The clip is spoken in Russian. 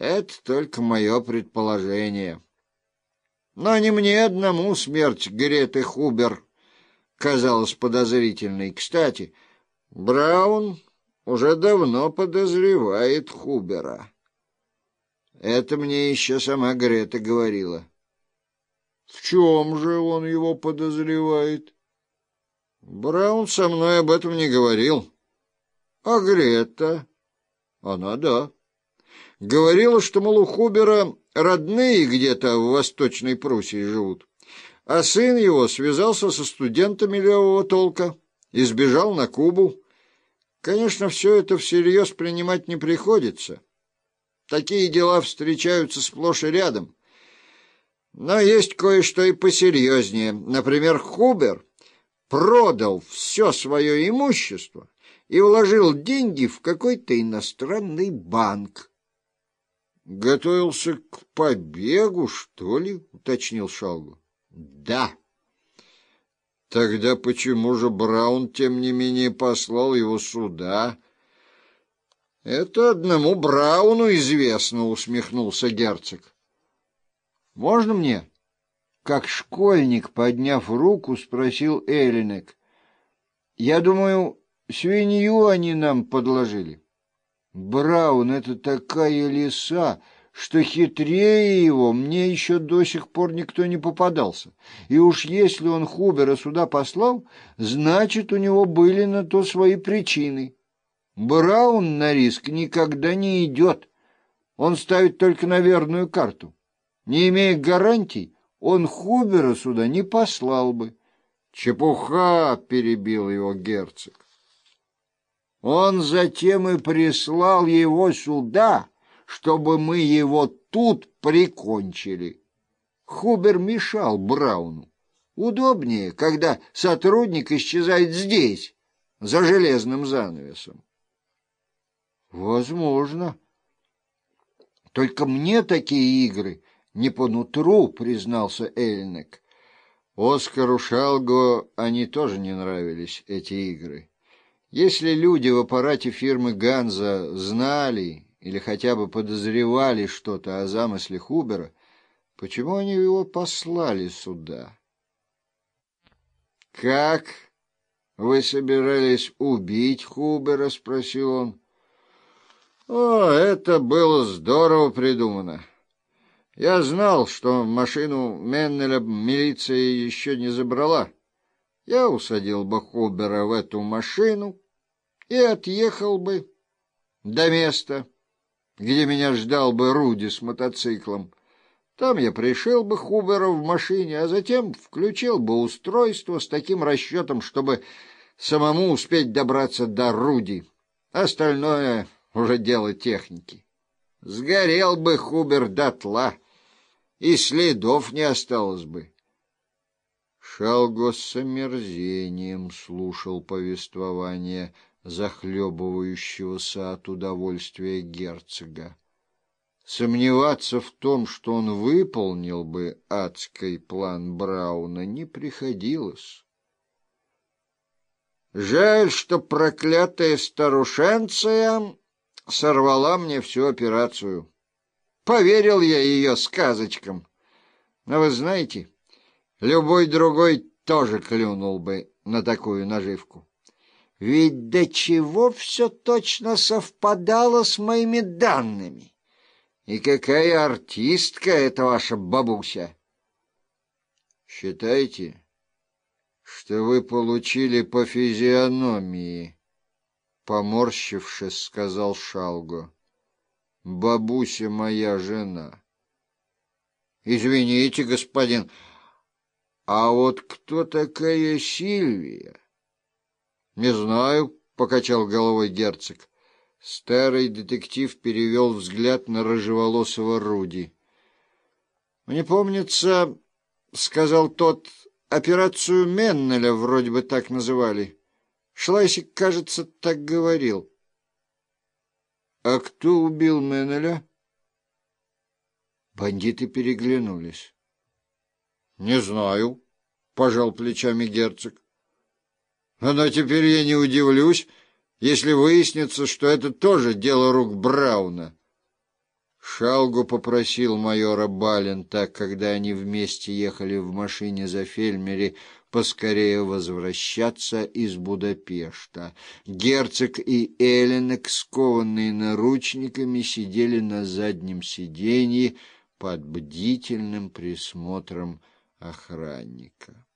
Это только мое предположение. Но не мне одному смерть Греты Хубер казалась подозрительной. Кстати, Браун уже давно подозревает Хубера. Это мне еще сама Грета говорила. В чем же он его подозревает? Браун со мной об этом не говорил. А Грета? Она да. Говорила, что, мол, у Хубера родные где-то в Восточной Пруссии живут, а сын его связался со студентами левого толка и сбежал на Кубу. Конечно, все это всерьез принимать не приходится. Такие дела встречаются сплошь и рядом. Но есть кое-что и посерьезнее. Например, Хубер продал все свое имущество и вложил деньги в какой-то иностранный банк. «Готовился к побегу, что ли?» — уточнил Шалгу. «Да». «Тогда почему же Браун, тем не менее, послал его сюда?» «Это одному Брауну известно», — усмехнулся герцог. «Можно мне?» Как школьник, подняв руку, спросил Эллинек. «Я думаю, свинью они нам подложили». «Браун — это такая лиса!» что хитрее его мне еще до сих пор никто не попадался. И уж если он Хубера сюда послал, значит, у него были на то свои причины. Браун на риск никогда не идет. Он ставит только на верную карту. Не имея гарантий, он Хубера сюда не послал бы. «Чепуха!» — перебил его герцог. Он затем и прислал его сюда, чтобы мы его тут прикончили. Хубер мешал Брауну. Удобнее, когда сотрудник исчезает здесь, за железным занавесом. Возможно. Только мне такие игры не по нутру, признался Эльник. Оскару Шалго они тоже не нравились, эти игры. Если люди в аппарате фирмы «Ганза» знали или хотя бы подозревали что-то о замысле Хубера, почему они его послали сюда? «Как вы собирались убить Хубера?» — спросил он. «О, это было здорово придумано. Я знал, что машину Меннеля милиция еще не забрала. Я усадил бы Хубера в эту машину и отъехал бы до места, где меня ждал бы Руди с мотоциклом. Там я пришел бы Хубера в машине, а затем включил бы устройство с таким расчетом, чтобы самому успеть добраться до Руди. Остальное уже дело техники. Сгорел бы Хубер дотла и следов не осталось бы. Шалго с омерзением слушал повествование захлебывающегося от удовольствия герцога. Сомневаться в том, что он выполнил бы адский план Брауна, не приходилось. Жаль, что проклятая старушенция сорвала мне всю операцию. Поверил я ее сказочкам. Но вы знаете, любой другой тоже клюнул бы на такую наживку. Ведь до чего все точно совпадало с моими данными. И какая артистка эта ваша бабуся! Считайте, что вы получили по физиономии, поморщившись, сказал Шалго бабуся моя жена. Извините, господин, а вот кто такая Сильвия? Не знаю, покачал головой герцог. Старый детектив перевел взгляд на рыжеволосого Руди. Мне помнится, сказал тот, операцию Меннеля вроде бы так называли. Шлайсик, кажется, так говорил. «А кто убил Меннеля?» Бандиты переглянулись. «Не знаю», — пожал плечами герцог. «Но теперь я не удивлюсь, если выяснится, что это тоже дело рук Брауна». Шалгу попросил майора Балента, когда они вместе ехали в машине за Фельмери, поскорее возвращаться из Будапешта. Герцог и Эленек, скованные наручниками, сидели на заднем сиденье под бдительным присмотром охранника.